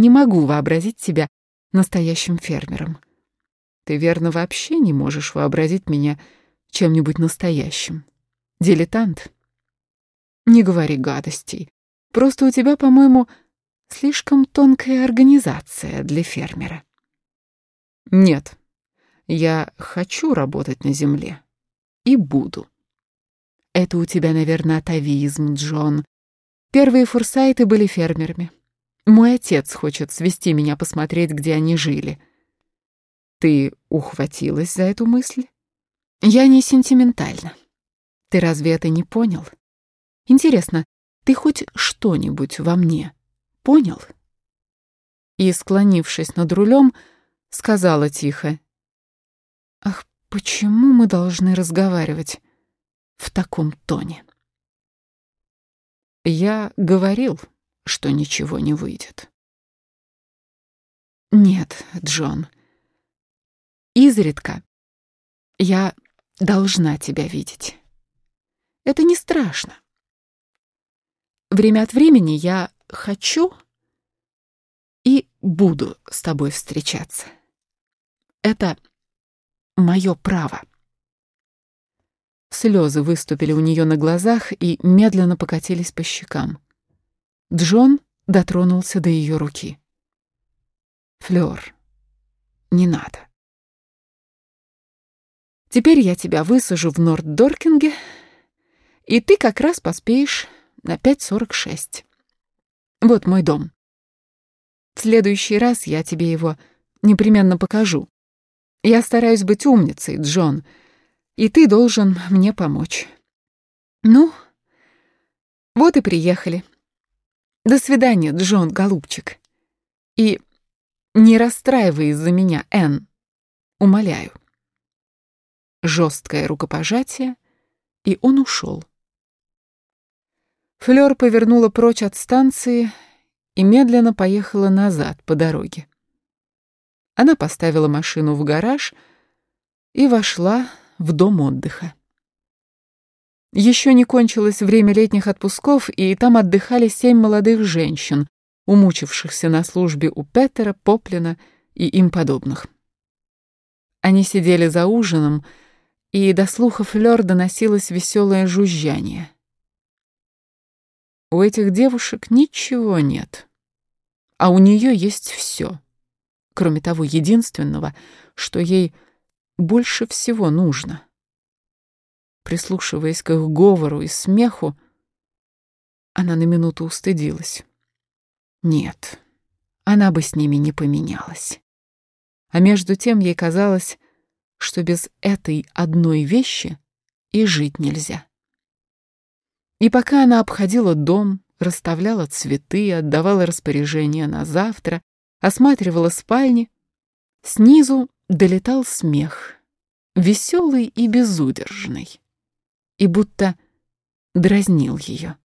не могу вообразить себя настоящим фермером. Ты, верно, вообще не можешь вообразить меня чем-нибудь настоящим. Дилетант. Не говори гадостей. Просто у тебя, по-моему, слишком тонкая организация для фермера. Нет, я хочу работать на земле. И буду. Это у тебя, наверное, атовизм, Джон. Первые фурсайты были фермерами. Мой отец хочет свести меня посмотреть, где они жили. Ты ухватилась за эту мысль? Я не сентиментальна. Ты разве это не понял? Интересно, ты хоть что-нибудь во мне понял?» И, склонившись над рулем, сказала тихо. «Ах, почему мы должны разговаривать в таком тоне?» Я говорил, что ничего не выйдет. Нет, Джон. Изредка я должна тебя видеть. Это не страшно. Время от времени я хочу и буду с тобой встречаться. Это мое право. Слезы выступили у нее на глазах и медленно покатились по щекам. Джон дотронулся до ее руки. Флёр, не надо. Теперь я тебя высажу в Норд-Доркинге, и ты как раз поспеешь на 5.46. Вот мой дом. В следующий раз я тебе его непременно покажу. Я стараюсь быть умницей, Джон, и ты должен мне помочь. Ну, вот и приехали. До свидания, Джон, голубчик. И не расстраивай из-за меня, Энн. Умоляю. Жесткое рукопожатие, и он ушел. Флёр повернула прочь от станции и медленно поехала назад по дороге. Она поставила машину в гараж и вошла в дом отдыха. Еще не кончилось время летних отпусков, и там отдыхали семь молодых женщин, умучившихся на службе у Петера, Поплина и им подобных. Они сидели за ужином, и до слуха Флёр доносилось веселое жужжание — у этих девушек ничего нет, а у нее есть все, кроме того единственного, что ей больше всего нужно. Прислушиваясь к их говору и смеху, она на минуту устыдилась. Нет, она бы с ними не поменялась. А между тем ей казалось, что без этой одной вещи и жить нельзя. И пока она обходила дом, расставляла цветы, отдавала распоряжения на завтра, осматривала спальни, снизу долетал смех, веселый и безудержный, и будто дразнил ее.